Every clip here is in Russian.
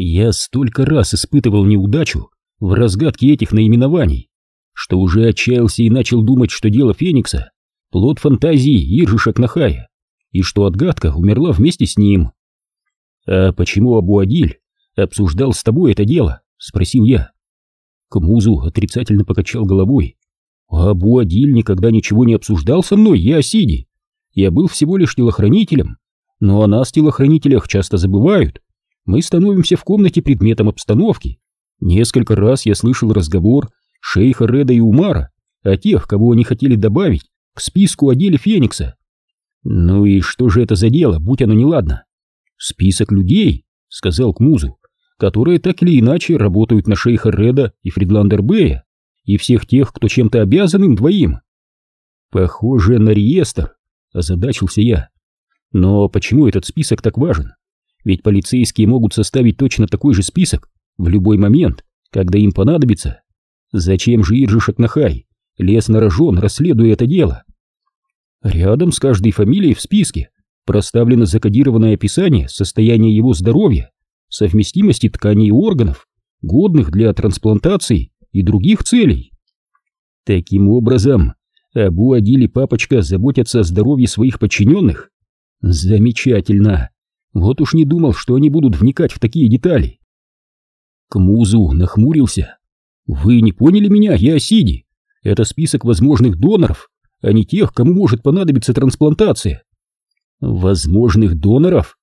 Я столько раз испытывал неудачу в разгадке этих наименований, что уже отчаялся и начал думать, что дело Феникса — плод фантазии Иржи Шакнахая, и что отгадка умерла вместе с ним. «А почему Абу-Адиль обсуждал с тобой это дело?» — спросил я. Кмузу отрицательно покачал головой. «Абу-Адиль никогда ничего не обсуждал со мной, я Сиди. Я был всего лишь телохранителем, но о нас, телохранителях, часто забывают. Мы становимся в комнате предметом обстановки. Несколько раз я слышал разговор шейха Реда и Умара о тех, кого они хотели добавить к списку о деле Феникса. Ну и что же это за дело, будь оно неладно? Список людей, сказал Кмузу, которые так или иначе работают на шейха Реда и Фридландер Бэя, и всех тех, кто чем-то обязан им двоим. Похоже на реестр, озадачился я. Но почему этот список так важен? Ведь полицейские могут составить точно такой же список в любой момент, когда им понадобится. Зачем же Иржи Шакнахай лез на рожон, расследуя это дело? Рядом с каждой фамилией в списке проставлено закодированное описание состояния его здоровья, совместимости тканей и органов, годных для трансплантации и других целей. Таким образом, Абу Адиль и папочка заботятся о здоровье своих подчиненных? Замечательно. Вот уж не думал, что они будут вникать в такие детали. Кмузу нахмурился. Вы не поняли меня, я Сиди. Это список возможных доноров, а не тех, кому может понадобиться трансплантация. Возможных доноров?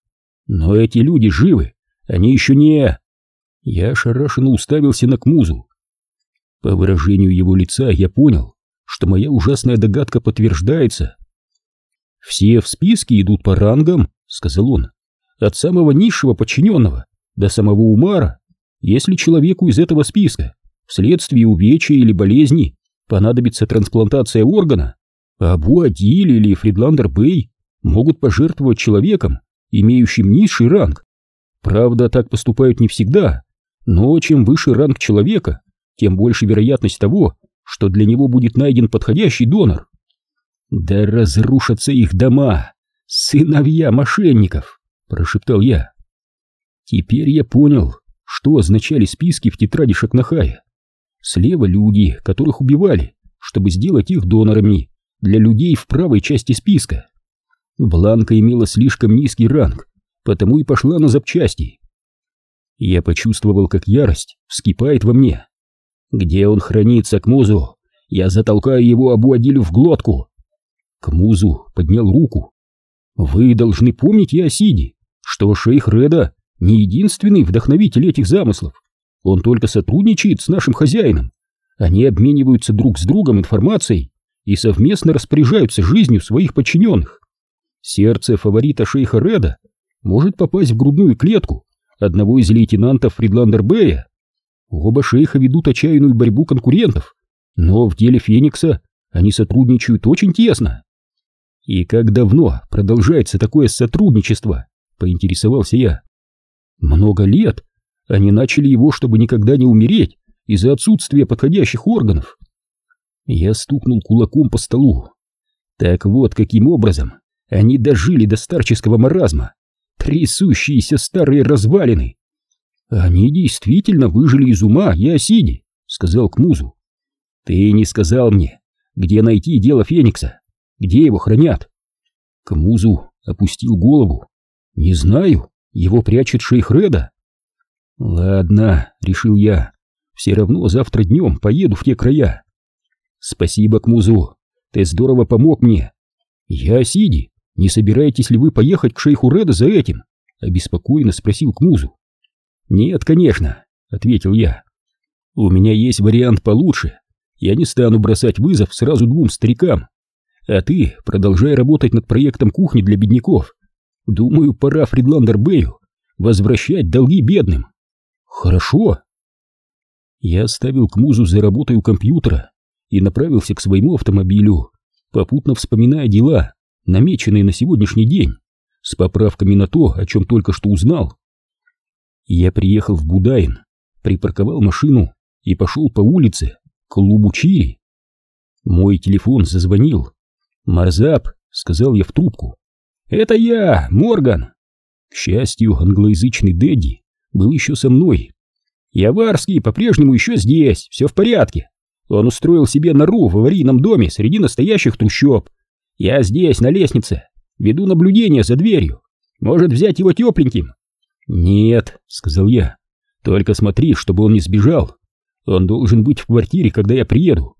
Но эти люди живы, они еще не... Я ошарашенно уставился на Кмузу. По выражению его лица я понял, что моя ужасная догадка подтверждается. «Все в списке идут по рангам», — сказал он, — «от самого низшего подчиненного до самого Умара. Если человеку из этого списка вследствие увечья или болезни понадобится трансплантация органа, Абу Адиль или Фридландер Бэй могут пожертвовать человеком, имеющим низший ранг. Правда, так поступают не всегда, но чем выше ранг человека, тем больше вероятность того, что для него будет найден подходящий донор. Да разрушатся их дома, сыновья мошенников, прошептал я. Теперь я понял, что означали списки в тетради Шакнахая. Слева люди, которых убивали, чтобы сделать их донорами для людей в правой части списка. Бланка имела слишком низкий ранг, потому и пошла на запчасти. Я почувствовал, как ярость вскипает во мне. Где он хранится, к музу? Я затолкаю его Абу-Адилю в глотку. К музу поднял руку. Вы должны помнить, Ясиди, что шейх Реда не единственный вдохновитель этих замыслов. Он только сотрудничает с нашим хозяином. Они обмениваются друг с другом информацией и совместно распоряжаются жизнью своих подчиненных. Сердце фаворита шейха Реда может попасть в грудную клетку одного из лейтенантов Фридландер Бэя, Оба шейха ведут отчаянную борьбу конкурентов, но в деле Феникса они сотрудничают очень тесно. И как давно продолжается такое сотрудничество, поинтересовался я. Много лет. Они начали его, чтобы никогда не умереть из-за отсутствия подходящих органов. Я стукнул кулаком по столу. Так вот, каким образом они дожили до старческого маразма. Трясущиеся старые развалины, «Они действительно выжили из ума, Ясиди», — сказал Кмузу. «Ты не сказал мне, где найти дело Феникса, где его хранят?» Кмузу опустил голову. «Не знаю, его прячет шейх Реда». «Ладно», — решил я, — «все равно завтра днем поеду в те края». «Спасибо, Кмузу, ты здорово помог мне». «Я Сиди, не собираетесь ли вы поехать к шейху Реда за этим?» — обеспокоенно спросил Кмузу. «Нет, конечно», — ответил я. «У меня есть вариант получше. Я не стану бросать вызов сразу двум старикам. А ты продолжай работать над проектом кухни для бедняков. Думаю, пора Фридландер Бэю возвращать долги бедным». «Хорошо». Я оставил Кмузу за работой у компьютера и направился к своему автомобилю, попутно вспоминая дела, намеченные на сегодняшний день, с поправками на то, о чем только что узнал. Я приехал в Будайн, припарковал машину и пошел по улице к клубу Чири. Мой телефон зазвонил. «Марзап», — сказал я в трубку. «Это я, Морган!» К счастью, англоязычный Дэдди был еще со мной. Яварский по-прежнему еще здесь, все в порядке. Он устроил себе нору в аварийном доме среди настоящих трущоб. Я здесь, на лестнице, веду наблюдение за дверью. Может взять его тепленьким? Нет, сказал я. Только смотри, чтобы он не сбежал. Он должен быть в квартире, когда я приеду.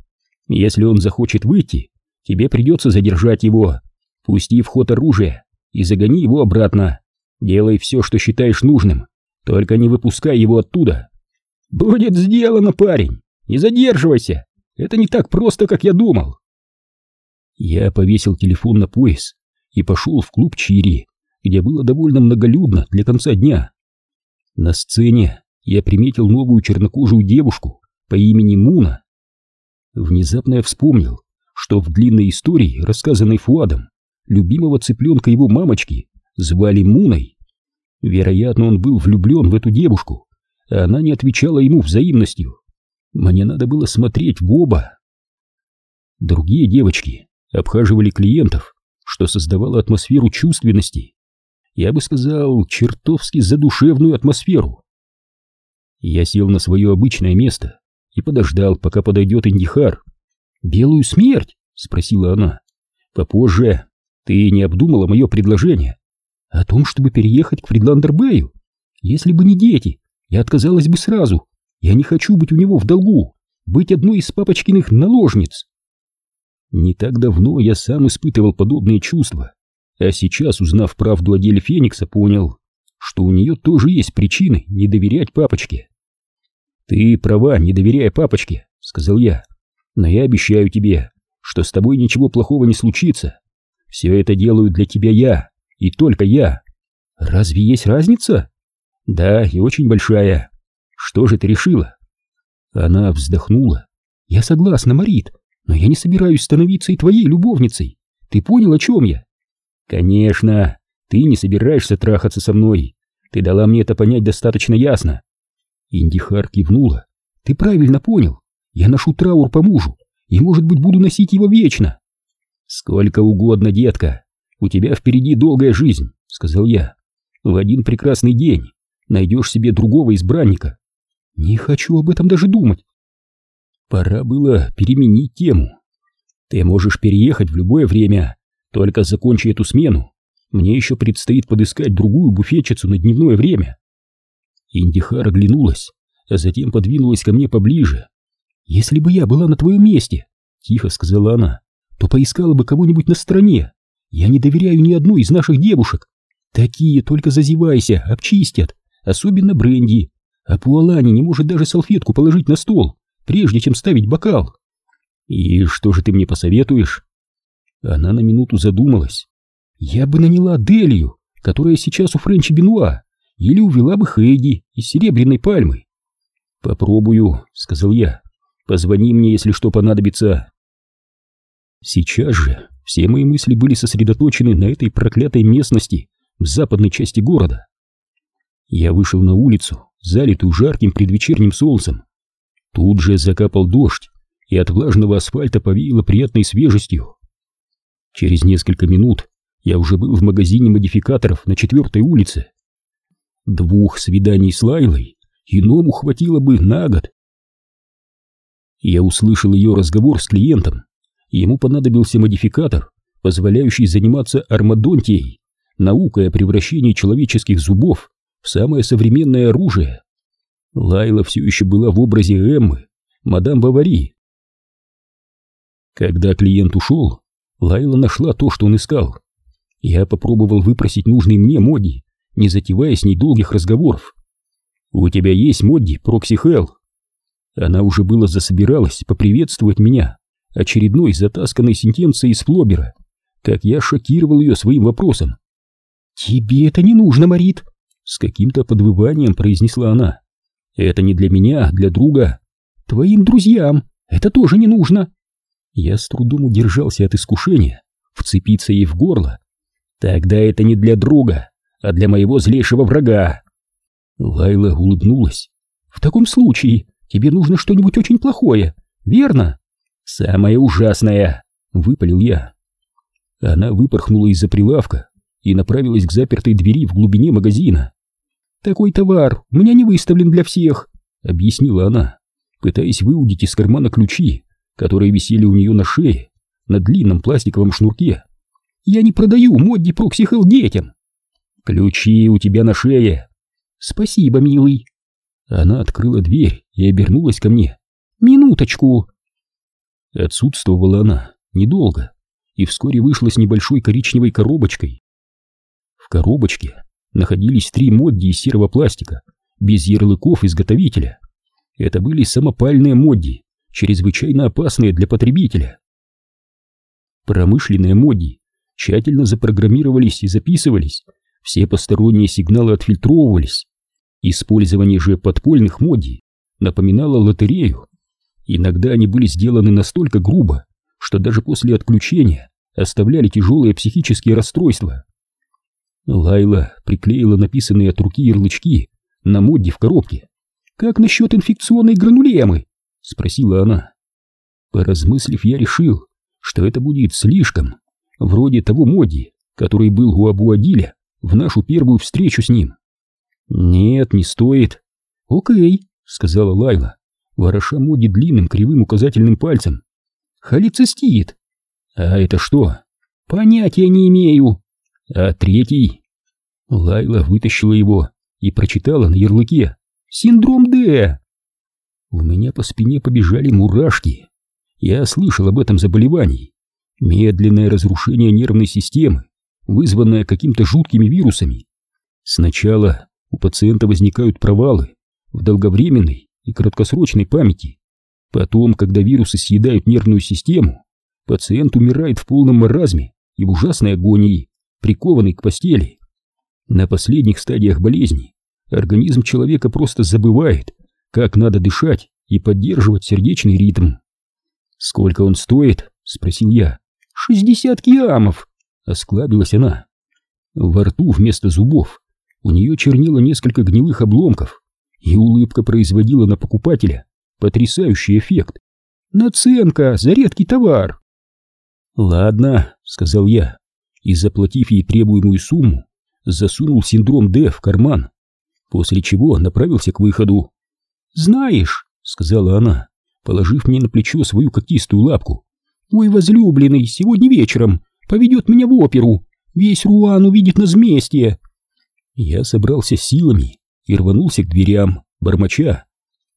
Если он захочет выйти, тебе придется задержать его. Пусти в ход оружие и загони его обратно. Делай все, что считаешь нужным, только не выпускай его оттуда. Будет сделано, парень. Не задерживайся. Это не так просто, как я думал. Я повесил телефон на пояс и пошел в клуб Чири, где было довольно многолюдно для конца дня. На сцене я приметил новую чернокожую девушку по имени Муна. Внезапно я вспомнил, что в длинной истории, рассказанной Фуадом, любимого цыпленка его мамочки звали Муной. Вероятно, он был влюблен в эту девушку, а она не отвечала ему взаимностью. Мне надо было смотреть в оба. Другие девочки обхаживали клиентов, что создавало атмосферу чувственности. Я бы сказал, чертовски задушевную атмосферу. Я сел на свое обычное место и подождал, пока подойдет Индихар. «Белую смерть?» — спросила она. «Попозже. Ты не обдумала мое предложение о том, чтобы переехать к Фридландербею? Если бы не дети, я отказалась бы сразу. Я не хочу быть у него в долгу, быть одной из папочкиных наложниц. Не так давно я сам испытывал подобные чувства, а сейчас, узнав правду о деле Феникса, понял, что у нее тоже есть причины не доверять папочке. «Ты права, не доверяя папочке», — сказал я, — «но я обещаю тебе, что с тобой ничего плохого не случится. Все это делаю для тебя я, и только я. Разве есть разница?» «Да, и очень большая. Что же ты решила?» Она вздохнула. «Я согласна, Марит, но я не собираюсь становиться и твоей любовницей. Ты понял, о чем я?» «Конечно, ты не собираешься трахаться со мной. Ты дала мне это понять достаточно ясно». Индихар кивнула. «Ты правильно понял. Я ношу траур по мужу, и, может быть, буду носить его вечно». «Сколько угодно, детка. У тебя впереди долгая жизнь», — сказал я. «В один прекрасный день найдешь себе другого избранника. Не хочу об этом даже думать. Пора было переменить тему. Ты можешь переехать в любое время, только закончи эту смену. Мне еще предстоит подыскать другую буфетчицу на дневное время. Индихар оглянулась, а затем подвинулась ко мне поближе. «Если бы я была на твоем месте», — тихо сказала она, — «то поискала бы кого-нибудь на стороне. Я не доверяю ни одной из наших девушек. Такие только зазевайся, обчистят особенно бренди, а Пуалани не может даже салфетку положить на стол, прежде чем ставить бокал. И что же ты мне посоветуешь? Она на минуту задумалась. Я бы наняла Делию, которая сейчас у Френча Бенуа, или увела бы Хейди из Серебряной Пальмы. Попробую, сказал я. Позвони мне, если что понадобится. Сейчас же все мои мысли были сосредоточены на этой проклятой местности в западной части города. Я вышел на улицу, залитую жарким предвечерним солнцем. Тут же закапал дождь, и от влажного асфальта повеяло приятной свежестью. Через несколько минут я уже был в магазине модификаторов на четвертой улице. Двух свиданий с Лайлой иному хватило бы на год. Я услышал ее разговор с клиентом. Ему понадобился модификатор, позволяющий заниматься армадонтией, наукой о превращении человеческих зубов самое современное оружие. Лайла все еще была в образе Эммы, мадам Бавари. Когда клиент ушел, Лайла нашла то, что он искал. Я попробовал выпросить нужный мне Модди, не затевая с ней долгих разговоров. «У тебя есть Модди, Прокси Хелл?» Она уже было засобиралась поприветствовать меня очередной затасканной сентенцией из Флобера, как я шокировал ее своим вопросом. «Тебе это не нужно, Марит!» С каким-то подвыванием произнесла она. «Это не для меня, а для друга. Твоим друзьям это тоже не нужно». Я с трудом удержался от искушения вцепиться ей в горло. «Тогда это не для друга, а для моего злейшего врага». Лайла улыбнулась. «В таком случае тебе нужно что-нибудь очень плохое, верно?» «Самое ужасное!» — выпалил я. Она выпорхнула из-за прилавка и направилась к запертой двери в глубине магазина. «Такой товар у меня не выставлен для всех», — объяснила она, пытаясь выудить из кармана ключи, которые висели у нее на шее, на длинном пластиковом шнурке. «Я не продаю Модди Проксихел детям». «Ключи у тебя на шее». «Спасибо, милый». Она открыла дверь и обернулась ко мне. «Минуточку!» Отсутствовала она недолго и вскоре вышла с небольшой коричневой коробочкой. В коробочке находились три модди из серого пластика, без ярлыков изготовителя. Это были самопальные модди, чрезвычайно опасные для потребителя. Промышленные модди тщательно запрограммировались и записывались, все посторонние сигналы отфильтровывались. Использование же подпольных модди напоминало лотерею. Иногда они были сделаны настолько грубо, что даже после отключения оставляли тяжелые психические расстройства. Лайла приклеила написанные от руки ярлычки на модди в коробке. «Как насчет инфекционной гранулемы?» — спросила она. Поразмыслив, я решил, что это будет слишком, вроде того модди, который был у Абу Адиля в нашу первую встречу с ним. «Нет, не стоит». «Окей», — сказала Лайла, вороша Моди длинным кривым указательным пальцем. «Холецистит». «А это что?» «Понятия не имею». «А третий?» Лайла вытащила его и прочитала на ярлыке. «Синдром Д». У меня по спине побежали мурашки. Я слышал об этом заболевании. Медленное разрушение нервной системы, вызванное какими-то жуткими вирусами. Сначала у пациента возникают провалы в долговременной и краткосрочной памяти. Потом, когда вирусы съедают нервную систему, пациент умирает в полном маразме и в ужасной агонии, прикованный к постели. На последних стадиях болезни организм человека просто забывает, как надо дышать и поддерживать сердечный ритм. «Сколько он стоит?» — спросил я. «Шестьдесят киамов!» — осклабилась она. Во рту вместо зубов у нее чернило несколько гнилых обломков, и улыбка производила на покупателя потрясающий эффект. «Наценка за редкий товар!» «Ладно», — сказал я, и, заплатив ей требуемую сумму, засунул синдром Д в карман, после чего направился к выходу. «Знаешь», — сказала она, положив мне на плечо свою когтистую лапку, «мой возлюбленный сегодня вечером поведет меня в оперу, весь Руан увидит нас вместе». Я собрался силами и рванулся к дверям, бормоча.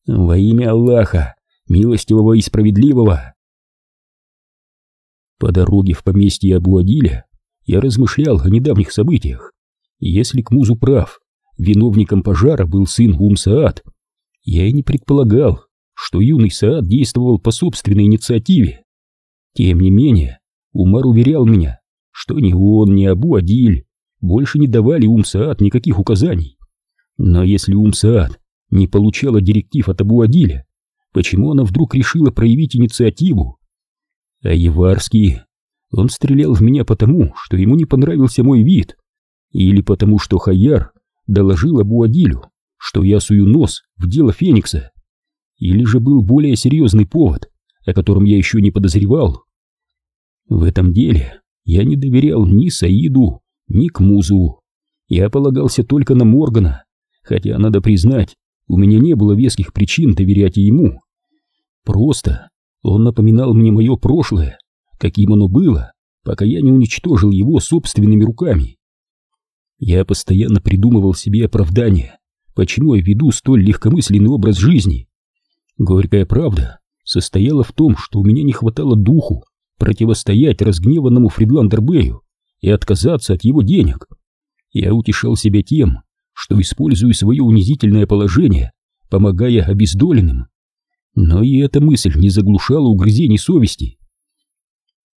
«Во имя Аллаха, милостивого и справедливого!» По дороге в поместье Абу-Адиля я размышлял о недавних событиях. Если Кмузу прав, виновником пожара был сын Ум-Саад, я и не предполагал, что юный Саад действовал по собственной инициативе. Тем не менее, Умар уверял меня, что ни он, ни Абу-Адиль больше не давали Умсаат никаких указаний. Но если Умсаат не получала директив от Абу-Адиля, почему она вдруг решила проявить инициативу? А Еварский, он стрелял в меня потому, что ему не понравился мой вид, или потому что Хаяр доложил Абу-Адилю, что я сую нос в дело Феникса, или же был более серьезный повод, о котором я еще не подозревал. В этом деле я не доверял ни Саиду, ни к Музу. Я полагался только на Моргана, хотя, надо признать, у меня не было веских причин доверять ему. Просто он напоминал мне мое прошлое, каким оно было, пока я не уничтожил его собственными руками. Я постоянно придумывал себе оправдание, почему я веду столь легкомысленный образ жизни. Горькая правда состояла в том, что у меня не хватало духу противостоять разгневанному Фридландербею и отказаться от его денег. Я утешал себя тем, что использую свое унизительное положение, помогая обездоленным. Но и эта мысль не заглушала угрызений совести.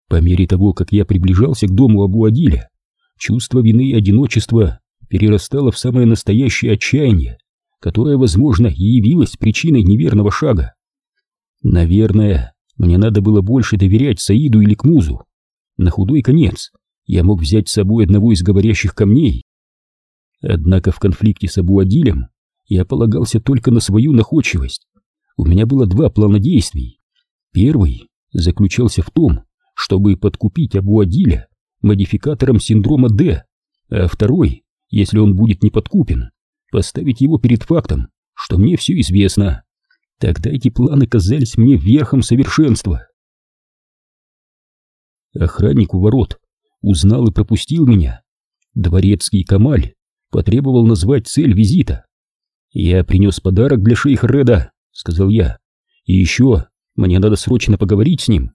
По мере того, как я приближался к дому Абу-Адиля, чувство вины и одиночества перерастало в самое настоящее отчаяние, которое, возможно, и явилось причиной неверного шага. Наверное, мне надо было больше доверять Саиду или Кмузу. На худой конец я мог взять с собой одного из говорящих камней. Однако в конфликте с Абуадилем я полагался только на свою находчивость. У меня было два плана действий. Первый заключался в том, чтобы подкупить Абуадиля модификатором синдрома D, а второй, если он будет не подкупен, поставить его перед фактом, что мне все известно. Тогда эти планы казались мне верхом совершенства. Охранник у ворот узнал и пропустил меня. Дворецкий Камаль потребовал назвать цель визита. «Я принес подарок для шейха Реда», — сказал я. «И еще мне надо срочно поговорить с ним».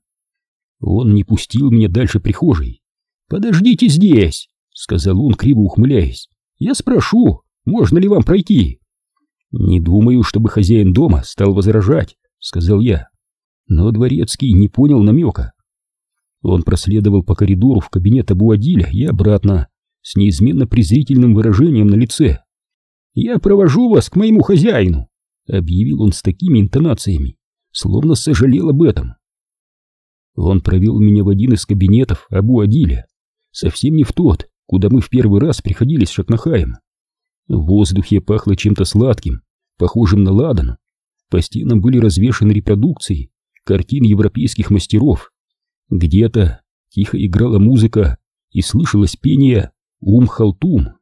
Он не пустил меня дальше прихожей. «Подождите здесь», — сказал он, криво ухмыляясь. «Я спрошу, можно ли вам пройти?» «Не думаю, чтобы хозяин дома стал возражать», — сказал я. Но дворецкий не понял намека. Он проследовал по коридору в кабинет Абуадиля и обратно, с неизменно презрительным выражением на лице. «Я провожу вас к моему хозяину», — объявил он с такими интонациями, словно сожалел об этом. Он провел меня в один из кабинетов Абу-Адиля, совсем не в тот, куда мы в первый раз приходили с Шакнахаем. В воздухе пахло чем-то сладким, похожим на ладан. По стенам были развешаны репродукции картин европейских мастеров. Где-то тихо играла музыка и слышалось пение «Ум-Халтум».